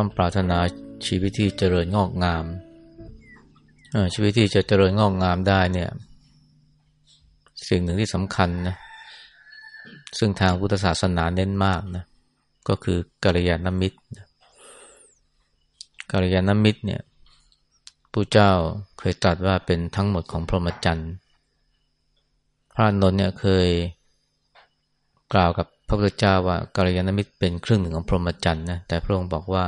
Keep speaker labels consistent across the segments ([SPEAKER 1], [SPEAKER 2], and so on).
[SPEAKER 1] ย่อมปรารถนาชีวิตที่เจริญงอกงามชีวิตที่จะเจริญงอกงามได้เนี่ย สิ่งหนึ่งที่สำคัญนะซึ่งทางพุทธศาสนาเน้นมากนะก็คือกัลยาณมิตรกัลยาณมิตรเนี่ยผู้เจ้าเคยตรัสว่าเป็นทั้งหมดของพรหมจรรย์พระนนท์เนี่ยเคยกล่าวกับพระพุทธเจ้าว่ากัลยาณมิตรเป็นครึ่งหนึ่งของพรหมจรรย์นะแต่พระองค์บอกว่า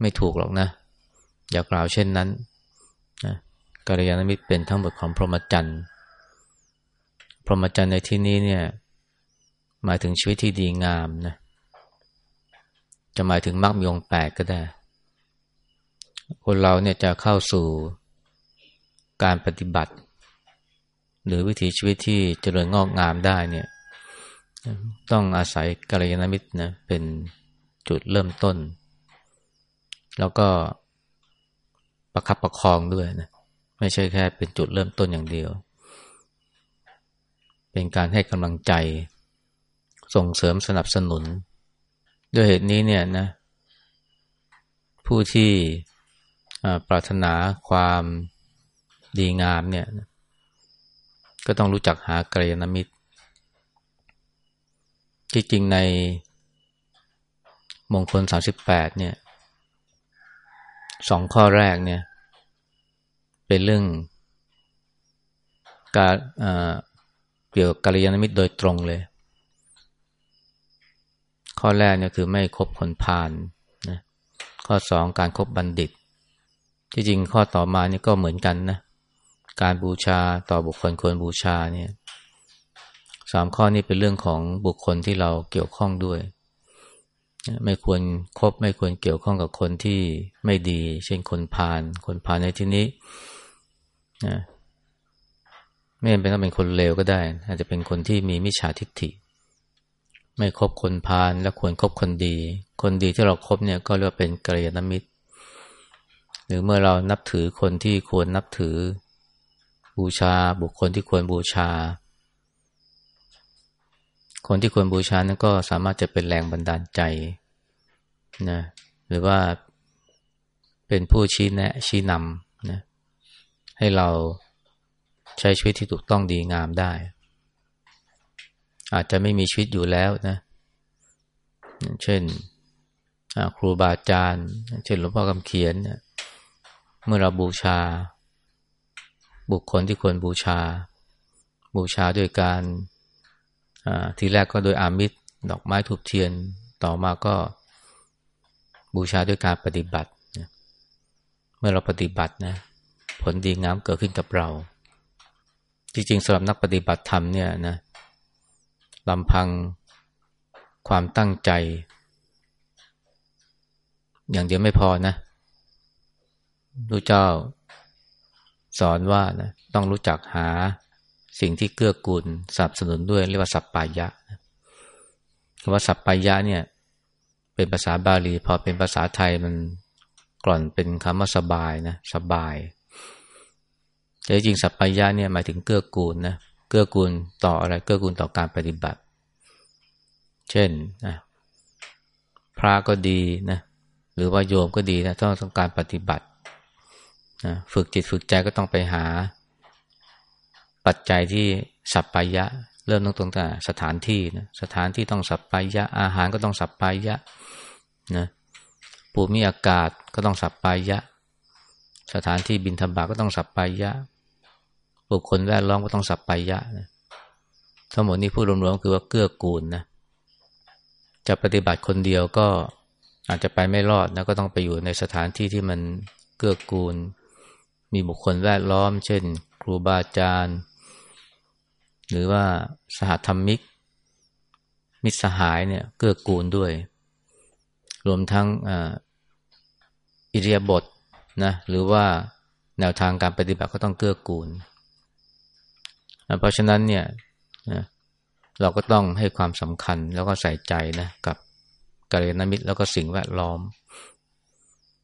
[SPEAKER 1] ไม่ถูกหรอกนะ อย่ากล่าวเช่นนั้นนะกัลยาณมิตรเป็นทั้งหมดของพรหมจรรย์พรหมจรรย์ในที่นี้เนี่ยหมายถึงชีวิตที่ดีงามนะจะหมายถึงมรรคมีองแปดก็ได้ คนเราเนี่ยจะเข้าสู่การปฏิบัติ หรือวิถีชีวิตที่เจริญงอกงามได้เนี่ยต้องอาศัยกัลยาณมิตรนะเป็นจุดเริ่มต้น แล้วก็ประคับประคองด้วยนะไม่ใช่แค่เป็นจุดเริ่มต้นอย่างเดียว เป็นการให้กำลังใจ ส่งเสริมสนับสนุน ด้วยเหตุนี้เนี่ยนะ ผู้ที่ปรารถนาความดีงามเนี่ย ก็ต้องรู้จักหากัลยาณมิตรที่จริงในมงคลสาสิบแปดเนี่ย สองข้อแรกเนี่ย เป็นเรื่อง การเกี่ยวกับกัลยาณมิตรโดยตรงเลย ข้อแรกเนี่ยคือไม่คบคนพาลนะข้อสองการครบบัณฑิต ที่จริงข้อต่อมานี่ก็เหมือนกันนะ การบูชาต่อบุคคลควรบูชาเนี่ยสามข้อนี้เป็นเรื่องของบุคคลที่เราเกี่ยวข้องด้วย ไม่ควรครบไม่ควรเกี่ยวข้องกับคนที่ไม่ดี เช่นคนพาลคนพาลในที่นี้นะไม่เป็นต้องเป็นคนเลวก็ได้ อาจจะเป็นคนที่มีมิจฉาทิฏฐิ ไม่คบคนพาลและควรครบคนดี คนดีที่เราครบเนี่ยก็เรียกว่าเป็นกัลยาณมิตร หรือเมื่อเรานับถือคนที่ควรนับถือบูชาบุคคลที่ควรบูชา คนที่ควรบูชานั้นก็สามารถจะเป็นแรงบันดาลใจนะหรือว่าเป็นผู้ชี้แนะชี้นำนะให้เราใช้ชีวิตที่ถูกต้องดีงามได้ อาจจะไม่มีชีวิตอยู่แล้วนะเช่นครูบาอาจารย์ เช่นหลวงพ่อคำเขียน เมื่อเราบูชา บุคคลที่ควรบูชา บูชาด้วยการ ทีแรกก็โดยอามิตรดอกไม้ถูกเทียนต่อมาก็บูชาด้วยการปฏิบัติ เมื่อเราปฏิบัตินะ ผลดีงามเกิดขึ้นกับเรา จริงๆสำหรับนักปฏิบัติธรรมเนี่ยนะลำพังความตั้งใจ อย่างเดียวไม่พอนะรู้เจ้าสอนว่านะต้องรู้จักหา สิ่งที่เกื้อกูลสนับสนุนด้วยเรียกว่าสัพปายะคำว่าสัพปายะเนี่ย เป็นภาษาบาลี พอเป็นภาษาไทยมันกล่อนเป็นคำว่าสบายนะสบาย แต่จริงสัพปายะเนี่ยหมายถึงเกื้อกูลนะเกื้อกูลต่ออะไรเกื้อกูลต่อการปฏิบัติ เช่นนะพระก็ดีนะหรือว่าโยมก็ดีนะต้องต้องการปฏิบัตินะฝึกจิตฝึกใจก็ต้องไปหา ปัจจัยที่สัพพายะ เริ่มตั้งแต่สถานที่นะสถานที่ต้องสัพพายะ อาหารก็ต้องสัพพายะนะภูมิอากาศก็ต้องสัพพายะ สถานที่บินธบาก็ต้องสัพพายะ บุคคลแวดล้อมก็ต้องสัพพายะนะทั้งหมดนี้พูดรวมๆคือว่าเกื้อกูลนะจะปฏิบัติคนเดียวก็อาจจะไปไม่รอดนะก็ต้องไปอยู่ในสถานที่ที่มันเกื้อกูล มีบุคคลแวดล้อม เช่น ครูบาอาจารย์ หรือว่าสหธรรมิก มิตรสหายเนี่ยเกื้อกูลด้วย รวมทั้งอิริยบถนะหรือว่าแนวทางการปฏิบัติก็ต้องเกื้อกูล เพราะฉะนั้นเนี่ยเราก็ต้องให้ความสำคัญแล้วก็ใส่ใจนะกับกาเรนมิตรแล้วก็สิ่งแวดล้อม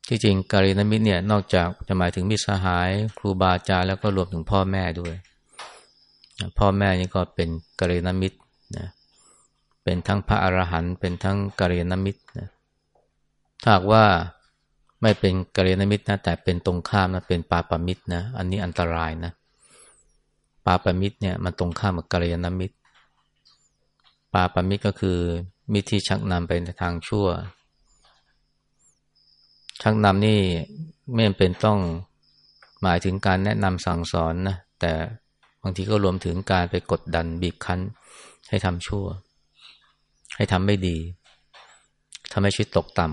[SPEAKER 1] ที่จริงกาเรนมิตรเนี่ยนอกจากจะหมายถึงมิตรสหาย ครูบาอาจารย์แล้วก็รวมถึงพ่อแม่ด้วย พ่อแม่นี่ก็เป็นกัลยาณมิตรนะเป็นทั้งพระอรหันต์เป็นทั้งกัลยาณมิตรนะถ้าหากว่าไม่เป็นกัลยาณมิตรนะแต่เป็นตรงข้ามนะเป็นปาปมิตรนะอันนี้อันตรายนะปาปมิตรเนี่ยมันตรงข้ามกับกัลยาณมิตร ปาปมิตรก็คือมิตรที่ชักนำไปในทางชั่ว ชักนำนี่ไม่เป็นต้องหมายถึงการแนะนำสั่งสอนนะแต่ บางทีก็รวมถึงการไปกดดันบีบคั้น ให้ทำชั่ว ให้ทำไม่ดีทำให้ชีวิตตกต่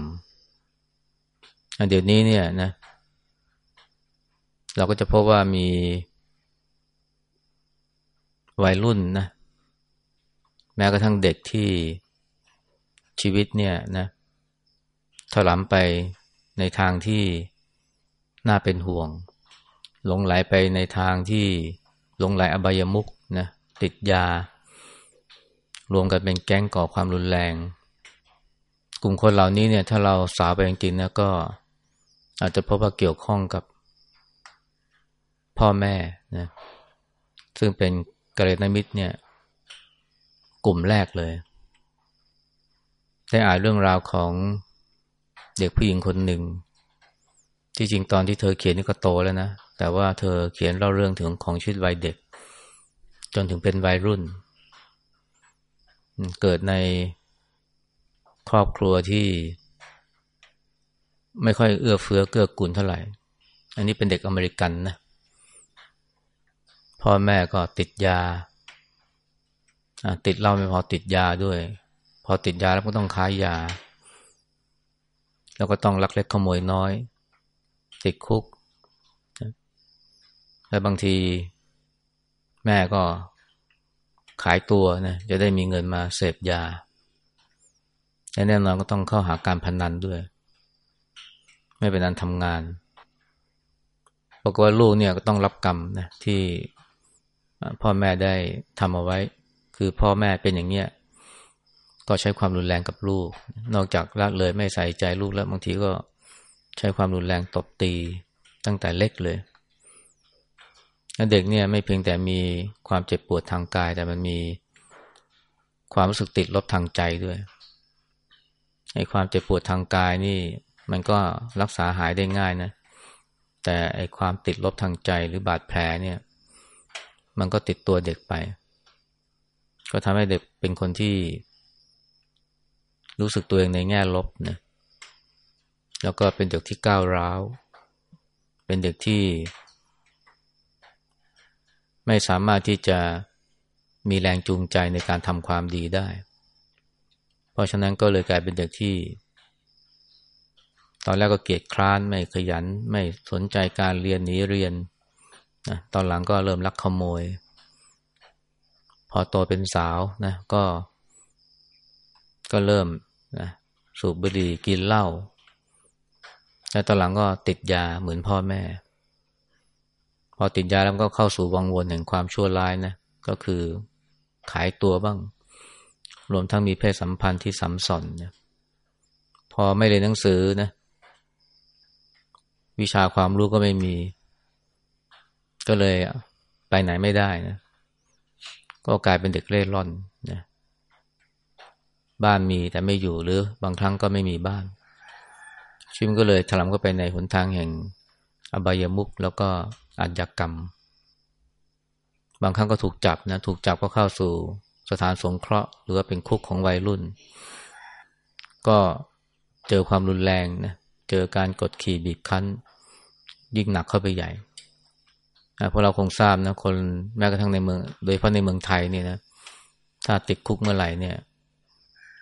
[SPEAKER 1] ำเดี๋ยวนี้เนี่ยนะ เราก็จะพบว่ามีวัยรุ่นนะ แม้กระทั่งเด็กที่ชีวิตเนี่ยนะถลำไปในทางที่น่าเป็นห่วง หลงไหลไปในทางที่ หลงไหลอบายมุกนะติดยา รวมกันเป็นแก๊งก่อความรุนแรง กลุ่มคนเหล่านี้เนี่ย ถ้าเราสาวไปจริงๆนะก็อาจจะพบว่าเกี่ยวข้องกับพ่อแม่นะซึ่งเป็นกเรนมิตรเนี่ย กลุ่มแรกเลย ได้อ่านเรื่องราวของเด็กผู้หญิงคนหนึ่ง ที่จริงตอนที่เธอเขียนนี่ก็โตแล้วนะ แต่ว่าเธอเขียนเล่าเรื่องถึงของชีวิตวัยเด็ก จนถึงเป็นวัยรุ่น เกิดในครอบครัวที่ ไม่ค่อยเอื้อเฟื้อเกื้อกูลเท่าไหร่ อันนี้เป็นเด็กอเมริกันนะ พ่อแม่ก็ติดยา ติดเหล้าไม่พอติดยาด้วย พอติดยาแล้วก็ต้องค้ายยาแล้วก็ต้องลักเล็กขโมยน้อย ติดคุกและบางทีแม่ก็ขายตัวนะจะได้มีเงินมาเสพยาและแน่นอนก็ต้องเข้าหาการพนันด้วย ไม่เป็นอันทำงานปรากฏว่าลูกเนี่ยก็ต้องรับกรรมนะที่พ่อแม่ได้ทำเอาไว้ คือพ่อแม่เป็นอย่างเนี้ยก็ใช้ความรุนแรงกับลูก นอกจากละเลยไม่ใส่ใจลูกแล้วบางทีก็ ใช้ความรุนแรงตบตีตั้งแต่เล็กเลยเด็กเนี่ยไม่เพียงแต่มีความเจ็บปวดทางกาย แต่มันมีความรู้สึกติดลบทางใจด้วยไอ้ความเจ็บปวดทางกายนี่ มันก็รักษาหายได้ง่ายนะ แต่ไอ้ความติดลบทางใจหรือบาดแผลเนี่ย มันก็ติดตัวเด็กไป ก็ทำให้เด็กเป็นคนที่รู้สึกตัวเองในแง่ลบนะ แล้วก็เป็นเด็กที่ก้าวร้าว เป็นเด็กที่ ไม่สามารถที่จะมีแรงจูงใจในการทำความดีได้ เพราะฉะนั้นก็เลยกลายเป็นเด็กที่ ตอนแรกก็เกียจคร้านไม่ขยัน ไม่สนใจการเรียนหนีเรียนนะตอนหลังก็เริ่มลักขโมย พอโตเป็นสาวนะก็ ก็เริ่มนะสูบบุหรี่กินเหล้า แล้วตอนหลังก็ติดยาเหมือนพ่อแม่ พอติดยาแล้วก็เข้าสู่วังวนแห่งความชั่วร้ายนะ ก็คือขายตัวบ้าง รวมทั้งมีเพศสัมพันธ์ที่สัมสอนนะพอไม่เรียนหนังสือนะ วิชาความรู้ก็ไม่มี ก็เลยไปไหนไม่ได้นะ ก็กลายเป็นเด็กเล่ร่อนนะ บ้านมีแต่ไม่อยู่หรือบางครั้งก็ไม่มีบ้าน ชีวิตก็เลยถลำเข้าไปในหนทางแห่งอบายมุกแล้วก็อาญากรรม บางครั้งก็ถูกจับนะ ถูกจับก็เข้าสู่สถานสงเคราะห์ หรือว่าเป็นคุกของวัยรุ่น ก็เจอความรุนแรงนะ เจอการกดขี่บีบคั้น ยิ่งหนักเข้าไปใหญ่เพราะเราคงทราบนะคนแม้กระทั่งในเมือง โดยเฉพาะในเมืองไทยเนี่ยนะ ถ้าติดคุกเมื่อไหร่เนี่ย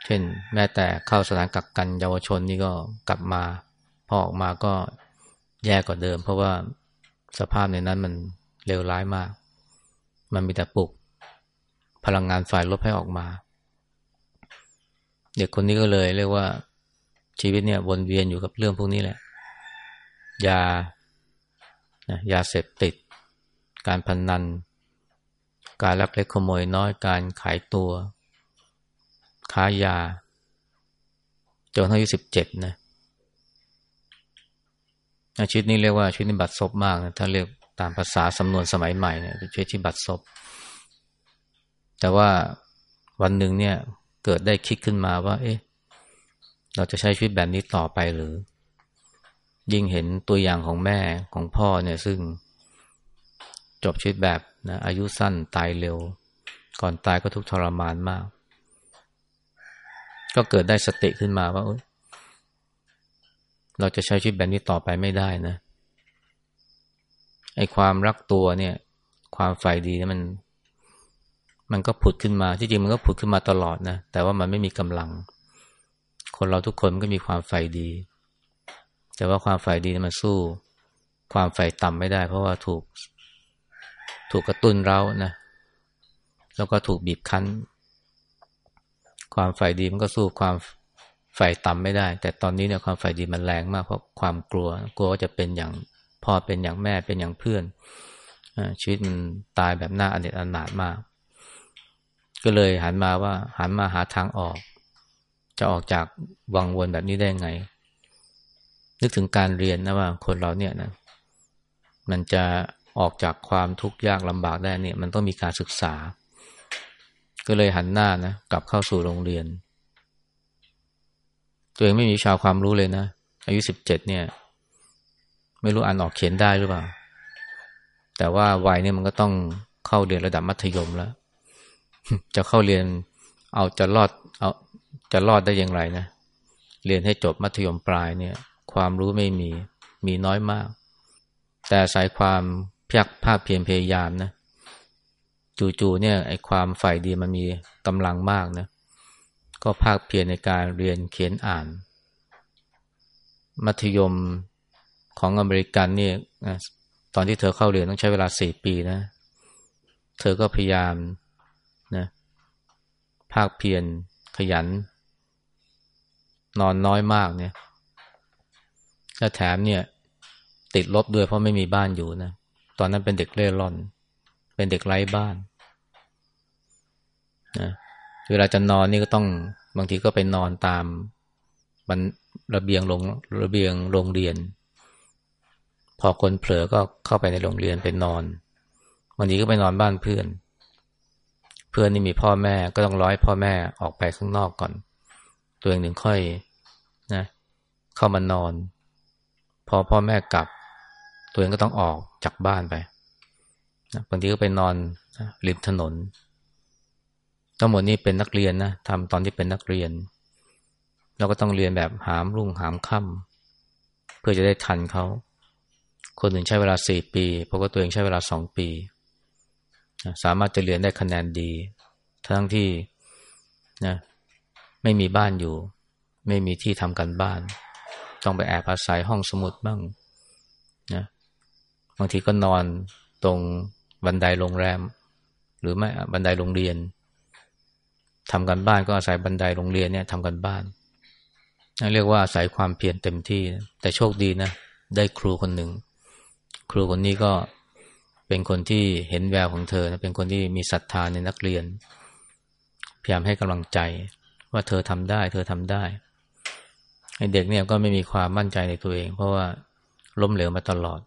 [SPEAKER 1] เช่น แม้แต่เข้าสถานกักกันเยาวชนนี่ก็กลับมาพอออกมาก็แย่กว่าเดิม เพราะว่าสภาพในนั้นมันเลวร้ายมาก มันมีแต่ปลุกพลังงานฝ่ายลบให้ออกมา เด็กคนนี้ก็เลยเรียกว่าชีวิตเนี่ยวนเวียนอยู่กับเรื่องพวกนี้แหละยายาเสพติด การพนนัน การลักเล็กขโมยน้อยการขายตัว ค้ายาจนอายุสิบเจ็ดนะชีวิตนี้เรียกว่าชีวิตนี้บัตรซบมากนะถ้าเรียกตามภาษาสำนวนสมัยใหม่เนี่ยชีวิตที่บัตรซบแต่ว่าวันหนึ่งเนี่ยเกิดได้คิดขึ้นมาว่า เอ๊ะ เราจะใช้ชีวิตแบบนี้ต่อไปหรือ ยิ่งเห็นตัวอย่างของแม่ของพ่อเนี่ยซึ่งจบชีวิตแบบนะอายุสั้นตายเร็ว ก่อนตายก็ทุกทรมานมาก ก็เกิดได้สติขึ้นมาว่าเราจะใช้ชีวิตแบบนี้ต่อไปไม่ได้นะไอ้ความรักตัวเนี่ย ความใฝ่ดีเนี่ยมัน มันก็ผุดขึ้นมาที่จริงมันก็ผุดขึ้นมาตลอดนะแต่ว่ามันไม่มีกำลัง คนเราทุกคนก็มีความใฝ่ดี แต่ว่าความใฝ่ดีมันสู้ ความใฝ่ต่ำไม่ได้ เพราะว่าถูก ถูกกระตุ้นเรานะแล้วก็ถูกบีบคั้น ความฝ่ายดีมันก็สู้ความฝ่ายต่ำไม่ได้ แต่ตอนนี้เนี่ยความฝ่ายดีมันแรงมากเพราะความกลัว กลัวว่าจะเป็นอย่างพ่อเป็นอย่างแม่เป็นอย่างเพื่อนชีวิตมันตายแบบหน่าอเนจอนาถมาก ก็เลยหันมาว่าหันมาหาทางออก จะออกจากวังวนแบบนี้ได้ไง นึกถึงการเรียนนะว่าคนเราเนี่ยนะมันจะออกจากความทุกข์ยากลำบากได้เนี่ย มันต้องมีการศึกษา ก็เลยหันหน้านะกลับเข้าสู่โรงเรียน ตัวเองไม่มีชาวความรู้เลยนะ อายุสิบเจ็ดเนี่ย ไม่รู้อ่านออกเขียนได้หรือเปล่า แต่ว่าวัยเนี่ยมันก็ต้องเข้าเรียนระดับมัธยมแล้ว จะเข้าเรียน เอาจะรอด เอาจะรอดได้อย่างไรนะ เรียนให้จบมัธยมปลายเนี่ย ความรู้ไม่มี มีน้อยมาก แต่สายความพยักภาคเพียรพยายามนะ จู่ๆเนี่ยไอ้ความฝ่ายดีมันมีกำลังมากนะ ก็ภาคเพียรในการเรียนเขียนอ่าน มัธยมของอเมริกันเนี่ยตอนที่เธอเข้าเรียนต้องใช้เวลาสี่ปีนะ เธอก็พยายามนะภาคเพียรขยัน นอนน้อยมากเนี่ยและแถมเนี่ย ติดลบด้วยเพราะไม่มีบ้านอยู่นะ ตอนนั้นเป็นเด็กเล่ร่อนเป็นเด็กไร้บ้านนะเวลาจะนอนนี่ก็ต้องบางทีก็ไปนอนตามบนระเบียงลงระเบียงโรงเรียน พอคนเผลอก็เข้าไปในโรงเรียนไปนอนวันนี้ก็ไปนอนบ้านเพื่อน เพื่อนนี่มีพ่อแม่ก็ต้องร้อยพ่อแม่ออกไปข้างนอกก่อน ตัวเองถึงค่อยนะ เข้ามานอน พอพ่อแม่กลับ ตัวเองก็ต้องออกจากบ้านไป บางทีก็ไปนอนริมถนนทั้งหมดนี้เป็นนักเรียนนะทำตอนที่เป็นนักเรียน เราก็ต้องเรียนแบบหามรุ่งหามค่ำเพื่อจะได้ทันเขา คนอื่นใช้เวลาสี่ปีเพราะว่าตัวเองใช้เวลาสองปี สามารถจะเรียนได้คะแนนดี ทั้งที่นะไม่มีบ้านอยู่ ไม่มีที่ทำกันบ้าน ต้องไปแอบอาศัยห้องสมุดบ้างนะบางทีก็นอนตรง บันไดโรงแรม หรือไม่บันไดโรงเรียนทำกันบ้านก็อาศัยบันไดโรงเรียนเนี่ยทำกันบ้านเรียกว่าอาศัยความเพียรเต็มที่ แต่โชคดีนะ ได้ครูคนหนึ่ง ครูคนนี้ก็เป็นคนที่เห็นแววของเธอนะเป็นคนที่มีศรัทธาในนักเรียน พยายามให้กำลังใจ ว่าเธอทำได้ เธอทำได้ไอเด็กเนี่ยก็ไม่มีความมั่นใจในตัวเอง เพราะว่าล้มเหลวมาตลอด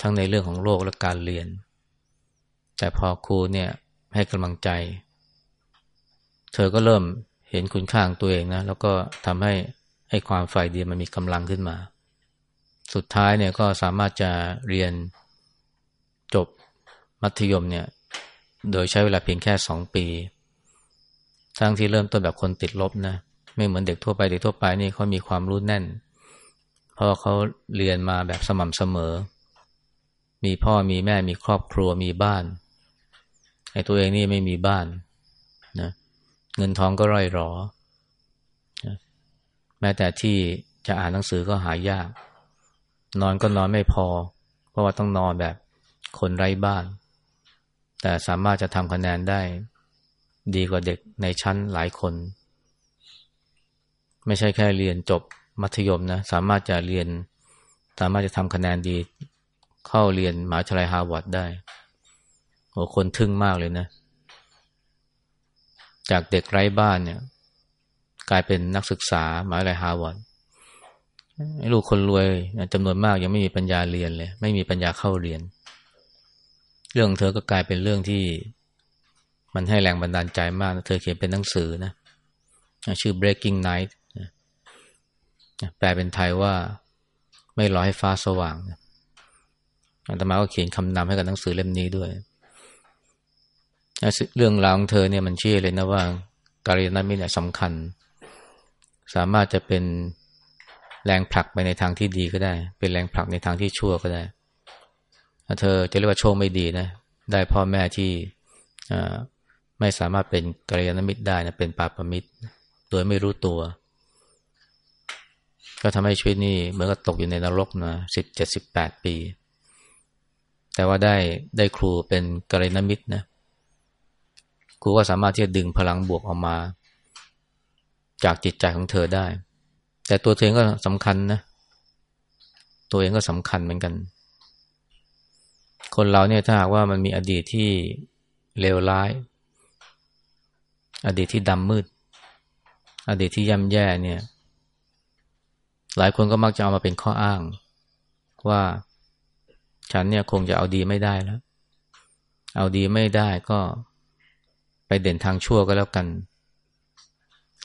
[SPEAKER 1] ทั้งในเรื่องของโลกและการเรียน แต่พอครูเนี่ยให้กำลังใจ เธอก็เริ่มเห็นคุณค่าของตัวเองนะ แล้วก็ทำให้ให้ความฝ่ายดีมันมีกำลังขึ้นมา สุดท้ายเนี่ยก็สามารถจะเรียนจบมัธยมเนี่ย โดยใช้เวลาเพียงแค่สองปี ทั้งที่เริ่มต้นแบบคนติดลบนะ ไม่เหมือนเด็กทั่วไป เด็กทั่วไปนี่เขามีความรู้แน่น เพราะเขาเรียนมาแบบสม่ำเสมอ มีพ่อมีแม่มีครอบครัวมีบ้าน ไอ้ตัวเองนี่ไม่มีบ้านนะเงินทองก็ร่อยหรอนะแม้แต่ที่จะอ่านหนังสือก็หายาก นอนก็นอนไม่พอ เพราะว่าต้องนอนแบบคนไร้บ้าน แต่สามารถจะทำคะแนนได้ ดีกว่าเด็กในชั้นหลายคน ไม่ใช่แค่เรียนจบมัธยมนะ สามารถจะเรียน สามารถจะทำคะแนนดี เข้าเรียนมหาวิทยาลัยฮาร์วาร์ดได้ โอ้คนทึ่งมากเลยนะ จากเด็กไร้บ้านเนี่ย กลายเป็นนักศึกษามหาวิทยาลัยฮาร์วาร์ดลูกคนรวยจำนวนมากยังไม่มีปัญญาเรียนเลย ไม่มีปัญญาเข้าเรียน เรื่องเธอก็กลายเป็นเรื่องที่ มันให้แรงบันดาลใจมาก เธอเขียนเป็นหนังสือนะ ชื่อ breaking night แปลเป็นไทยว่าไม่รอให้ฟ้าสว่างอาตมาก็เขียนคำนำให้กับหนังสือเล่มนี้ด้วย เรื่องราวของเธอเนี่ยมันเชื่อเลยนะว่าการยานมิตรเนี่ยสำคัญ สามารถจะเป็นแรงผลักไปในทางที่ดีก็ได้ เป็นแรงผลักในทางที่ชั่วก็ได้เธอจะเรียกว่าโชคไม่ดีนะ ได้พ่อแม่ที่ไม่สามารถเป็นกัลยาณมิตรได้นะเป็นปาปมิตร โดยไม่รู้ตัว ก็ทำให้ชีวิตนี่เหมือนกับตกอยู่ในนรกนะสิบเจ็ดสิบแปดปี แต่ว่าได้ได้ครูเป็นกัลยาณมิตรนะ ครูก็สามารถที่จะดึงพลังบวกออกมา จากจิตใจของเธอได้ แต่ตัวเธอเองก็สำคัญนะ ตัวเองก็สำคัญเหมือนกัน คนเราเนี่ยถ้าหากว่ามันมีอดีตที่เลวร้าย อดีตที่ดำมืด อดีตที่ย่ำแย่เนี่ย หลายคนก็มักจะเอามาเป็นข้ออ้าง ว่าฉันเนี่ยคงจะเอาดีไม่ได้แล้ว เอาดีไม่ได้ก็ ไปเด่นทางชั่วก็แล้วกัน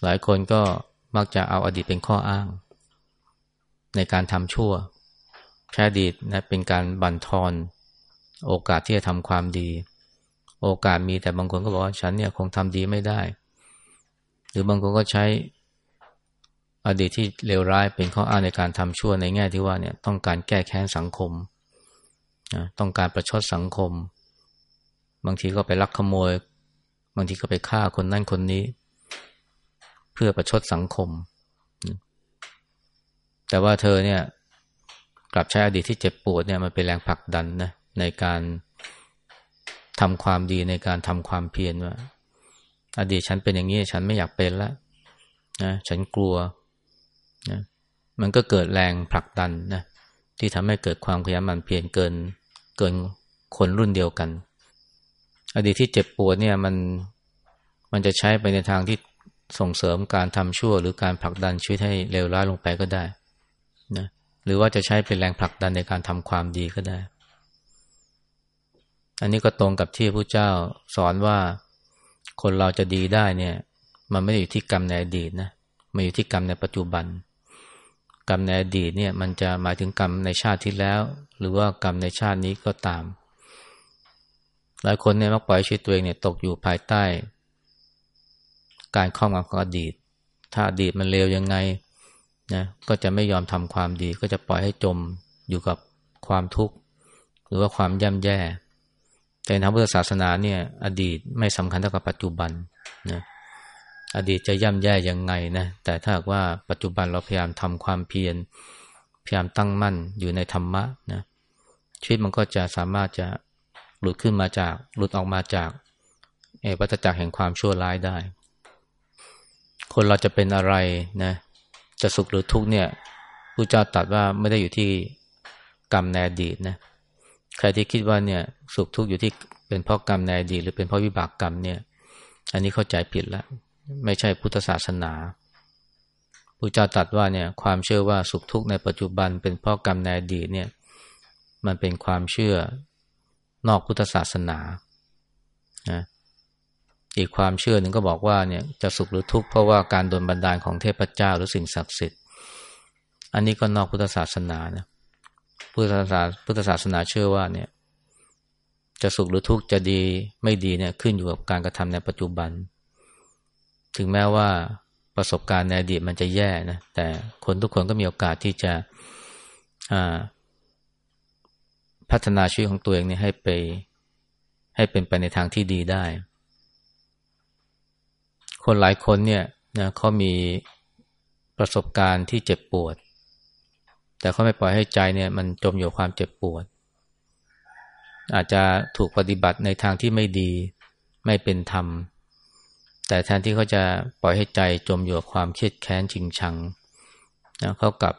[SPEAKER 1] หลายคนก็มักจะเอาอดีตเป็นข้ออ้าง ในการทำชั่วแค่อดีตนะเป็นการบั่นทอนโอกาสที่จะทำความดี โอกาสมีแต่บางคนก็บอกว่าฉันเนี่ยคงทำดีไม่ได้ หรือบางคนก็ใช้อดีตที่เลวร้ายเป็นข้ออ้างในการทำชั่วในแง่ที่ว่าเนี่ยต้องการแก้แค้นสังคมนะต้องการประชดสังคม บางทีก็ไปลักขโมย บางทีก็ไปฆ่าคนนั่นคนนี้ เพื่อประชดสังคม แต่ว่าเธอเนี่ย กลับใช้อดีตที่เจ็บปวดเนี่ยมันเป็นแรงผลักดันนะในการทำความดีในการทำความเพียรว่า อดีตฉันเป็นอย่างนี้ ฉันไม่อยากเป็นแล้วนะฉันกลัวนะมันก็เกิดแรงผลักดันนะที่ทำให้เกิดความขยันหมั่นเพียรเกินเกินคนรุ่นเดียวกัน อดีตที่เจ็บปวดเนี่ยมันมันจะใช้ไปในทางที่ส่งเสริมการทำชั่ว หรือการผลักดันชีวิตให้เลวร้ายลงไปก็ได้นะหรือว่าจะใช้เป็นแรงผลักดันในการทำความดีก็ได้ อันนี้ก็ตรงกับที่พระเจ้าสอนว่าคนเราจะดีได้เนี่ย มันไม่ได้อยู่ที่กรรมในอดีตนะมันอยู่ที่กรรมในปัจจุบัน กรรมในอดีตเนี่ย มันจะหมายถึงกรรมในชาติที่แล้ว หรือว่ากรรมในชาตินี้ก็ตาม หลายคนเนี่ยมักปล่อยชีวิตตัวเองเนี่ยตกอยู่ภายใต้ การครอบงำของอดีต ถ้าอดีตมันเลวยังไงนะก็จะไม่ยอมทำความดี ก็จะปล่อยให้จมอยู่กับความทุกข์ หรือว่าความย่ำแย่ แต่ในทางพุทธศาสนาเนี่ย อดีตไม่สำคัญเท่ากับปัจจุบันนะอดีตจะย่ำแย่ยังไงนะแต่ถ้าว่าปัจจุบันเราพยายามทำความเพียรพยายามตั้งมั่นอยู่ในธรรมะนะชีวิตมันก็จะสามารถจะ หลุดขึ้นมาจากหลุดออกมาจากเอวัตจักรแห่งความชั่วร้ายได้ คนเราจะเป็นอะไรนะจะสุขหรือทุกข์เนี่ยผู้เจ้าตรัสว่าไม่ได้อยู่ที่กรรมในอดีตนะใครที่คิดว่าเนี่ยสุขทุกข์อยู่ที่เป็นเพราะกรรมในอดีตหรือเป็นเพราะวิบากกรรมเนี่ย อันนี้เข้าใจผิดแล้ว ไม่ใช่พุทธศาสนาพระเจ้าตรัสว่าเนี่ยความเชื่อว่าสุขทุกข์ในปัจจุบัน เป็นเพราะกรรมในอดีตเนี่ย มันเป็นความเชื่อ นอกพุทธศาสนานะอีกความเชื่อหนึ่งก็บอกว่าเนี่ยจะสุขหรือทุกข์เพราะว่าการโดนบันดาลของเทพเจ้าหรือสิ่งศักดิ์สิทธิ์ อันนี้ก็นอกพุทธศาสนานะพุทธศาสนาพุทธศาสนาเชื่อว่าเนี่ย จะสุขหรือทุกข์จะดีไม่ดีเนี่ยขึ้นอยู่กับการกระทำในปัจจุบัน ถึงแม้ว่าประสบการณ์ในอดีตมันจะแย่นะแต่คนทุกคนก็มีโอกาสที่จะ พัฒนาชีวิตของตัวเองเนี่ยให้ไป ให้เป็นไปในทางที่ดีได้ คนหลายคนเนี่ยนะเขามีประสบการณ์ที่เจ็บปวด แต่เขาไม่ปล่อยให้ใจเนี่ย มันจมอยู่ความเจ็บปวด อาจจะถูกปฏิบัติในทางที่ไม่ดี ไม่เป็นธรรม แต่แทนที่เขาจะปล่อยให้ใจจมอยู่กับความเครียดแค้นชิงชังนะเขากลับ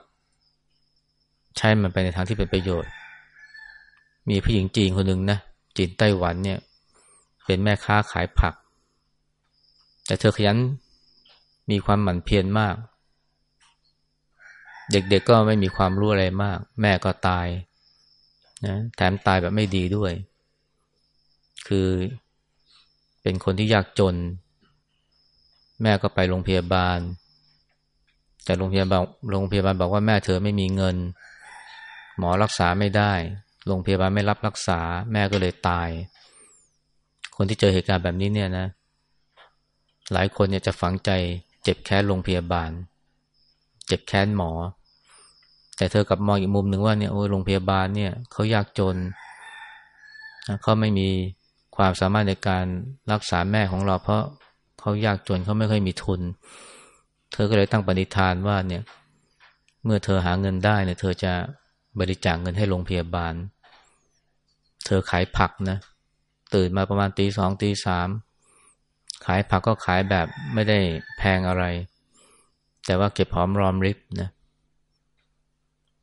[SPEAKER 1] ใช้มันไปในทางที่เป็นประโยชน์ มีผู้หญิงจีนคนหนึ่งนะจีนไต้หวันเนี่ย เป็นแม่ค้าขายผัก แต่เธอขยันมีความหมั่นเพียรมาก เด็กๆกก็ไม่มีความรู้อะไรมาก แม่ก็ตายนะแถมตายแบบไม่ดีด้วย คือเป็นคนที่ยากจน แม่ก็ไปโรงพยาบาล แต่โรงพยาบาลโรงพยาบาลบอกว่าแม่เธอไม่มีเงิน หมอรักษาไม่ได้ โรงพยาบาลไม่รับรักษา แม่ก็เลยตาย คนที่เจอเหตุการณ์แบบนี้เนี่ยนะ หลายคนเนี่ยจะฝังใจเจ็บแค้นโรงพยาบาล เจ็บแค้นหมอ แต่เธอกลับมองอีกมุมหนึ่งว่าเนี่ยโอ้โรงพยาบาลเนี่ยเขายากจนเขาไม่มีความสามารถในการรักษาแม่ของเรา เพราะเขายากจนเขาไม่ค่อยมีทุน เธอก็เลยตั้งปณิธานว่าเนี่ย เมื่อเธอหาเงินได้เนี่ย เธอจะ บริจาคเงินให้โรงพยาบาล เธอขายผักนะ ตื่นมาประมาณตีสองตีสามขายผักก็ขายแบบไม่ได้แพงอะไร แต่ว่าเก็บหอมรอมริบนะ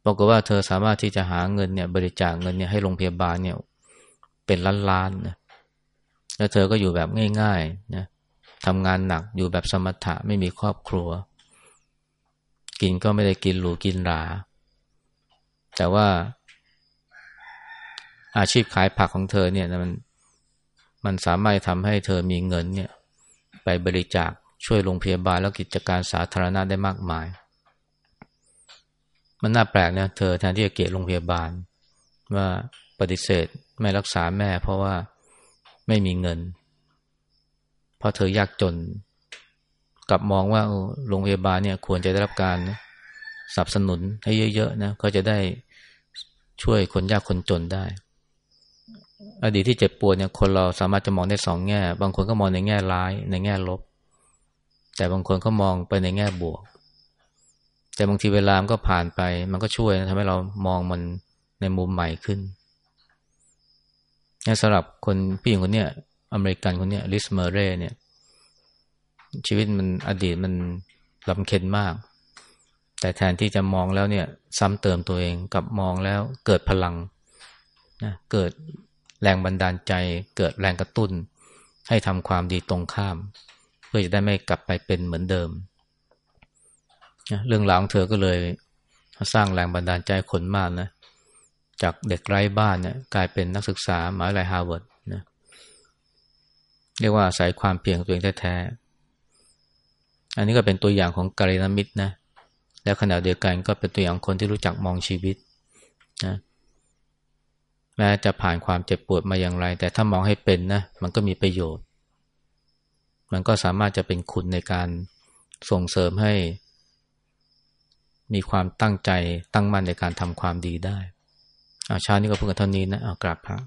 [SPEAKER 1] บอกว่าเธอสามารถที่จะหาเงินเนี่ย บริจาคเงินเนี่ยให้โรงพยาบาลเนี่ย เป็นล้านๆนะแล้วเธอก็อยู่แบบง่ายๆนะทำงานหนักอยู่แบบสมถะไม่มีครอบครัว กินก็ไม่ได้กินหรูกินหรา แต่ว่าอาชีพขายผักของเธอเนี่ยมันมันสามารถทำให้เธอมีเงินเนี่ย ไปบริจาคช่วยโรงพยาบาลแล้วกิจการสาธารณะได้มากมาย มันน่าแปลกนะเธอแทนที่จะเกลียดโรงพยาบาล ว่าปฏิเสธไม่รักษาแม่ เพราะว่าไม่มีเงิน เพราะเธอยากจนกลับมองว่าโรงพยาบาลเนี่ยควรจะได้รับการ สนับสนุนให้เยอะๆนะก็จะได้ช่วยคนยากคนจนได้ อดีตที่เจ็บปวดเนี่ยคนเราสามารถจะมองได้สองแง่ บางคนก็มองในแง่ร้ายในแง่ลบ แต่บางคนก็มองไปในแง่บวก แต่บางทีเวลามันก็ผ่านไป มันก็ช่วยทำให้เรามองมันในมุมใหม่ขึ้นนี่สำหรับคนผู้หญิงคนเนี้ยอเมริกันคนเนี้ยลิสเมเร่เนี่ย ชีวิตมันอดีตมันลำเค็นมาก แต่แทนที่จะมองแล้วเนี่ย ซ้ำเติมตัวเองกับมองแล้วเกิดพลังนะเกิดแรงบันดาลใจ เกิดแรงกระตุ้น ให้ทำความดีตรงข้าม เพื่อจะได้ไม่กลับไปเป็นเหมือนเดิมนะเรื่องราวของเธอก็เลยสร้างแรงบันดาลใจคนมากนะ จากเด็กไร้บ้านเนี่ยกลายเป็นนักศึกษามหาวิทยาลัยฮาร์วาร์ดนะเรียกว่าอาศัยความเพียรตัวเองแท้ๆอันนี้ก็เป็นตัวอย่างของกัลยาณมิตรนะ และขณะเดียวกันก็เป็นตัวอย่างคนที่รู้จักมองชีวิตนะแม้จะผ่านความเจ็บปวดมาอย่างไร แต่ถ้ามองให้เป็นนะมันก็มีประโยชน์ มันก็สามารถจะเป็นคุณในการส่งเสริมให้ มีความตั้งใจตั้งมั่นในการทำความดีได้อาชานี้ก็เพิ่งเท่านี้นะเอากราบพระ